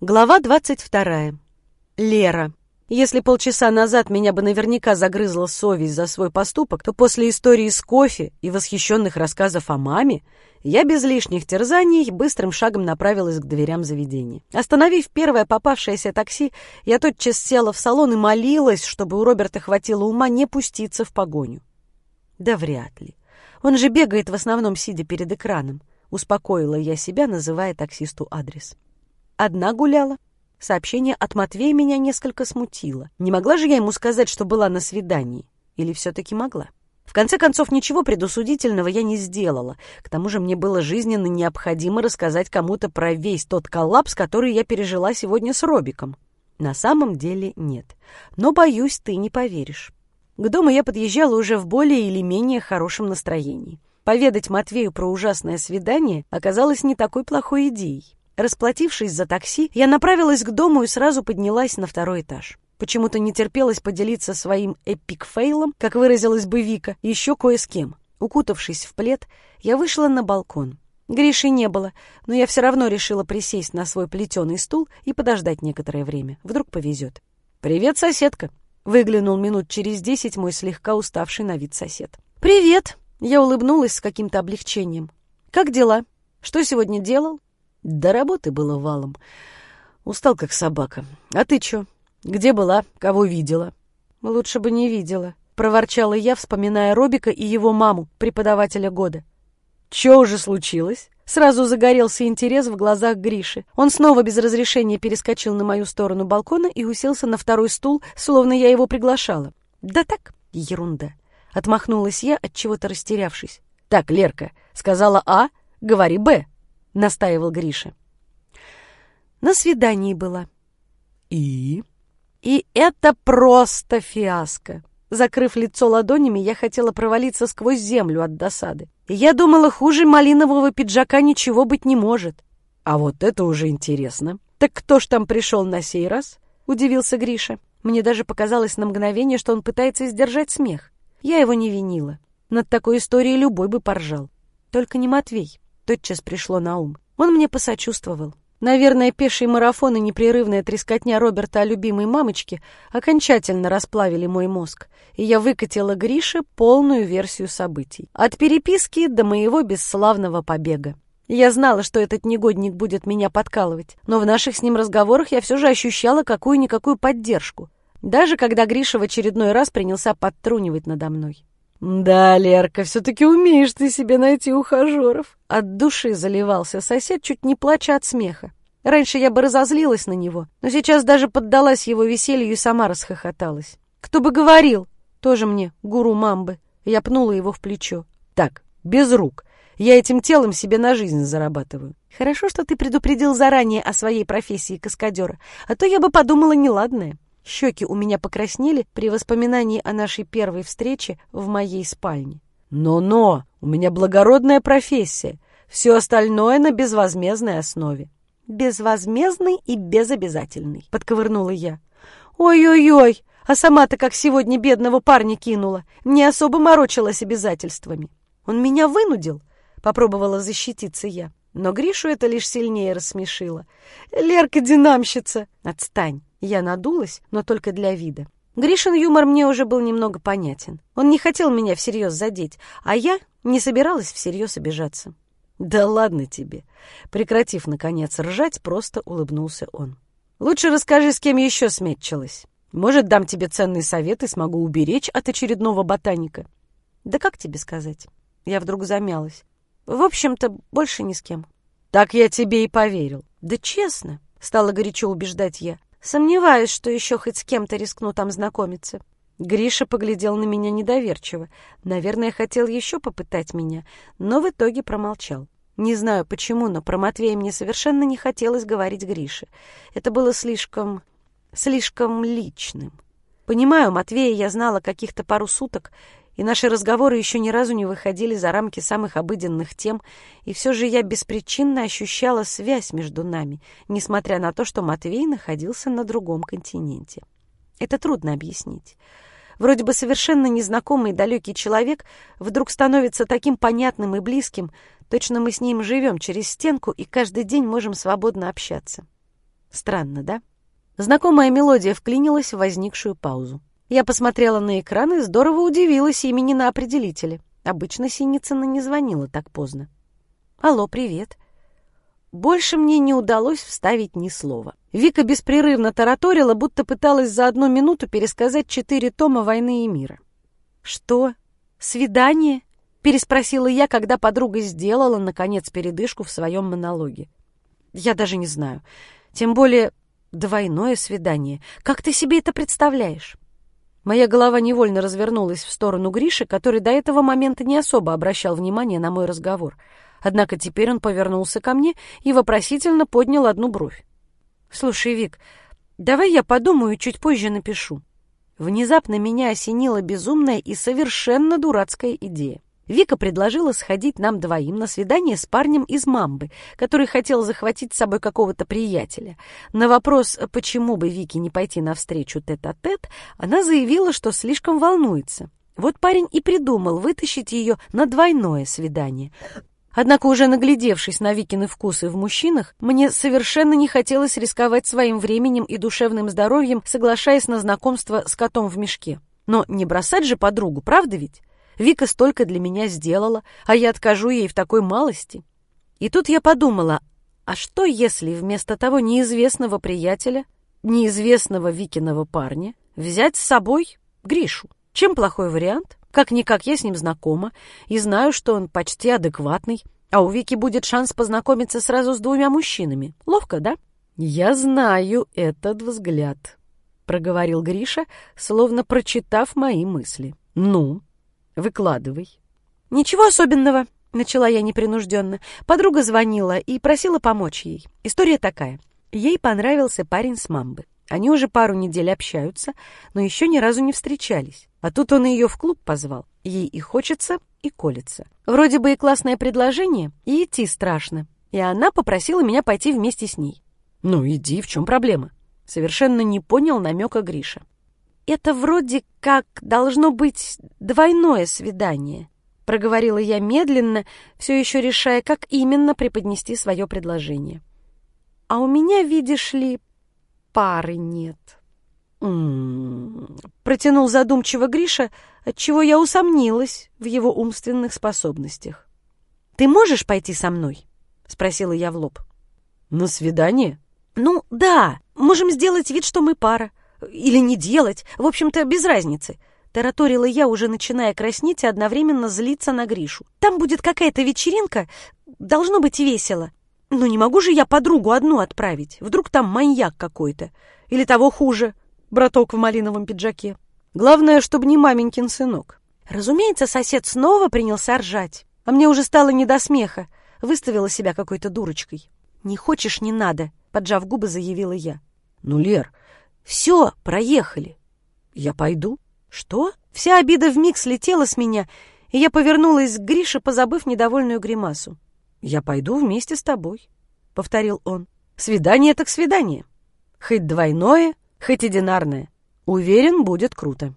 Глава двадцать вторая. Лера. Если полчаса назад меня бы наверняка загрызла совесть за свой поступок, то после истории с кофе и восхищенных рассказов о маме я без лишних терзаний быстрым шагом направилась к дверям заведения. Остановив первое попавшееся такси, я тотчас села в салон и молилась, чтобы у Роберта хватило ума не пуститься в погоню. Да вряд ли. Он же бегает в основном сидя перед экраном. Успокоила я себя, называя таксисту адрес. Одна гуляла. Сообщение от Матвея меня несколько смутило. Не могла же я ему сказать, что была на свидании? Или все-таки могла? В конце концов, ничего предосудительного я не сделала. К тому же мне было жизненно необходимо рассказать кому-то про весь тот коллапс, который я пережила сегодня с Робиком. На самом деле нет. Но, боюсь, ты не поверишь. К дому я подъезжала уже в более или менее хорошем настроении. Поведать Матвею про ужасное свидание оказалось не такой плохой идеей. Расплатившись за такси, я направилась к дому и сразу поднялась на второй этаж. Почему-то не терпелось поделиться своим эпик-фейлом, как выразилась бы Вика, еще кое с кем. Укутавшись в плед, я вышла на балкон. Гриши не было, но я все равно решила присесть на свой плетеный стул и подождать некоторое время. Вдруг повезет. «Привет, соседка!» — выглянул минут через десять мой слегка уставший на вид сосед. «Привет!» — я улыбнулась с каким-то облегчением. «Как дела? Что сегодня делал?» До работы было валом. Устал, как собака. А ты чё? Где была? Кого видела? Лучше бы не видела, проворчала я, вспоминая Робика и его маму, преподавателя года. Чё уже случилось? Сразу загорелся интерес в глазах Гриши. Он снова без разрешения перескочил на мою сторону балкона и уселся на второй стул, словно я его приглашала. Да так, ерунда. Отмахнулась я, от чего-то растерявшись. Так, Лерка, сказала А, говори Б настаивал Гриша. На свидании была. И? И это просто фиаско. Закрыв лицо ладонями, я хотела провалиться сквозь землю от досады. И я думала, хуже малинового пиджака ничего быть не может. А вот это уже интересно. Так кто ж там пришел на сей раз? Удивился Гриша. Мне даже показалось на мгновение, что он пытается сдержать смех. Я его не винила. Над такой историей любой бы поржал. Только не Матвей тотчас пришло на ум. Он мне посочувствовал. Наверное, пеший марафон и непрерывная трескотня Роберта о любимой мамочке окончательно расплавили мой мозг, и я выкатила Грише полную версию событий. От переписки до моего бесславного побега. Я знала, что этот негодник будет меня подкалывать, но в наших с ним разговорах я все же ощущала какую-никакую поддержку, даже когда Гриша в очередной раз принялся подтрунивать надо мной. «Да, Лерка, все-таки умеешь ты себе найти ухажеров!» От души заливался сосед, чуть не плача от смеха. Раньше я бы разозлилась на него, но сейчас даже поддалась его веселью и сама расхохоталась. «Кто бы говорил?» Тоже мне, гуру мамбы. Я пнула его в плечо. «Так, без рук. Я этим телом себе на жизнь зарабатываю. Хорошо, что ты предупредил заранее о своей профессии каскадера, а то я бы подумала неладное». Щеки у меня покраснели при воспоминании о нашей первой встрече в моей спальне. «Но-но! У меня благородная профессия. Все остальное на безвозмездной основе». «Безвозмездный и безобязательный», — подковырнула я. «Ой-ой-ой! А сама-то как сегодня бедного парня кинула. Не особо морочилась обязательствами. Он меня вынудил?» — попробовала защититься я. Но Гришу это лишь сильнее рассмешило. «Лерка динамщица!» «Отстань!» Я надулась, но только для вида. Гришин юмор мне уже был немного понятен. Он не хотел меня всерьез задеть, а я не собиралась всерьез обижаться. «Да ладно тебе!» Прекратив, наконец, ржать, просто улыбнулся он. «Лучше расскажи, с кем еще сметчилась. Может, дам тебе ценный совет и смогу уберечь от очередного ботаника». «Да как тебе сказать?» Я вдруг замялась. «В общем-то, больше ни с кем». «Так я тебе и поверил». «Да честно», — стала горячо убеждать я. Сомневаюсь, что еще хоть с кем-то рискну там знакомиться. Гриша поглядел на меня недоверчиво. Наверное, хотел еще попытать меня, но в итоге промолчал. Не знаю почему, но про Матвея мне совершенно не хотелось говорить Грише. Это было слишком... слишком личным. Понимаю, Матвея я знала каких-то пару суток, и наши разговоры еще ни разу не выходили за рамки самых обыденных тем, и все же я беспричинно ощущала связь между нами, несмотря на то, что Матвей находился на другом континенте. Это трудно объяснить. Вроде бы совершенно незнакомый и далекий человек вдруг становится таким понятным и близким, точно мы с ним живем через стенку и каждый день можем свободно общаться. Странно, да? Знакомая мелодия вклинилась в возникшую паузу. Я посмотрела на экран и здорово удивилась имени на определителе. Обычно Синицына не звонила так поздно. «Алло, привет». Больше мне не удалось вставить ни слова. Вика беспрерывно тараторила, будто пыталась за одну минуту пересказать четыре тома «Войны и мира». «Что? Свидание?» — переспросила я, когда подруга сделала, наконец, передышку в своем монологе. «Я даже не знаю. Тем более двойное свидание. Как ты себе это представляешь?» Моя голова невольно развернулась в сторону Гриши, который до этого момента не особо обращал внимание на мой разговор. Однако теперь он повернулся ко мне и вопросительно поднял одну бровь. «Слушай, Вик, давай я подумаю и чуть позже напишу». Внезапно меня осенила безумная и совершенно дурацкая идея. Вика предложила сходить нам двоим на свидание с парнем из Мамбы, который хотел захватить с собой какого-то приятеля. На вопрос, почему бы Вике не пойти навстречу тет-а-тет, -тет, она заявила, что слишком волнуется. Вот парень и придумал вытащить ее на двойное свидание. Однако, уже наглядевшись на Викины вкусы в мужчинах, мне совершенно не хотелось рисковать своим временем и душевным здоровьем, соглашаясь на знакомство с котом в мешке. Но не бросать же подругу, правда ведь? Вика столько для меня сделала, а я откажу ей в такой малости. И тут я подумала, а что если вместо того неизвестного приятеля, неизвестного Викиного парня, взять с собой Гришу? Чем плохой вариант? Как-никак я с ним знакома и знаю, что он почти адекватный, а у Вики будет шанс познакомиться сразу с двумя мужчинами. Ловко, да? Я знаю этот взгляд, проговорил Гриша, словно прочитав мои мысли. Ну, Выкладывай. Ничего особенного, начала я непринужденно. Подруга звонила и просила помочь ей. История такая. Ей понравился парень с мамбы. Они уже пару недель общаются, но еще ни разу не встречались. А тут он ее в клуб позвал. Ей и хочется, и колется. Вроде бы и классное предложение, и идти страшно. И она попросила меня пойти вместе с ней. «Ну, иди, в чем проблема?» Совершенно не понял намека Гриша это вроде как должно быть двойное свидание», — проговорила я медленно, все еще решая, как именно преподнести свое предложение. «А у меня, видишь ли, пары нет». «М-м-м», протянул задумчиво Гриша, отчего я усомнилась в его умственных способностях. «Ты можешь пойти со мной?» — спросила я в лоб. «На свидание?» «Ну, да, можем сделать вид, что мы пара. Или не делать, в общем-то, без разницы. Тараторила я, уже начиная краснеть и одновременно злиться на Гришу. Там будет какая-то вечеринка, должно быть весело. Но не могу же я подругу одну отправить. Вдруг там маньяк какой-то. Или того хуже, браток в малиновом пиджаке. Главное, чтобы не маменькин сынок. Разумеется, сосед снова принялся ржать. А мне уже стало не до смеха. Выставила себя какой-то дурочкой. «Не хочешь, не надо», — поджав губы, заявила я. «Ну, Лер, все, проехали. Я пойду. Что? Вся обида вмиг слетела с меня, и я повернулась к Грише, позабыв недовольную гримасу. «Я пойду вместе с тобой», — повторил он. «Свидание так свидание. Хоть двойное, хоть и динарное. Уверен, будет круто».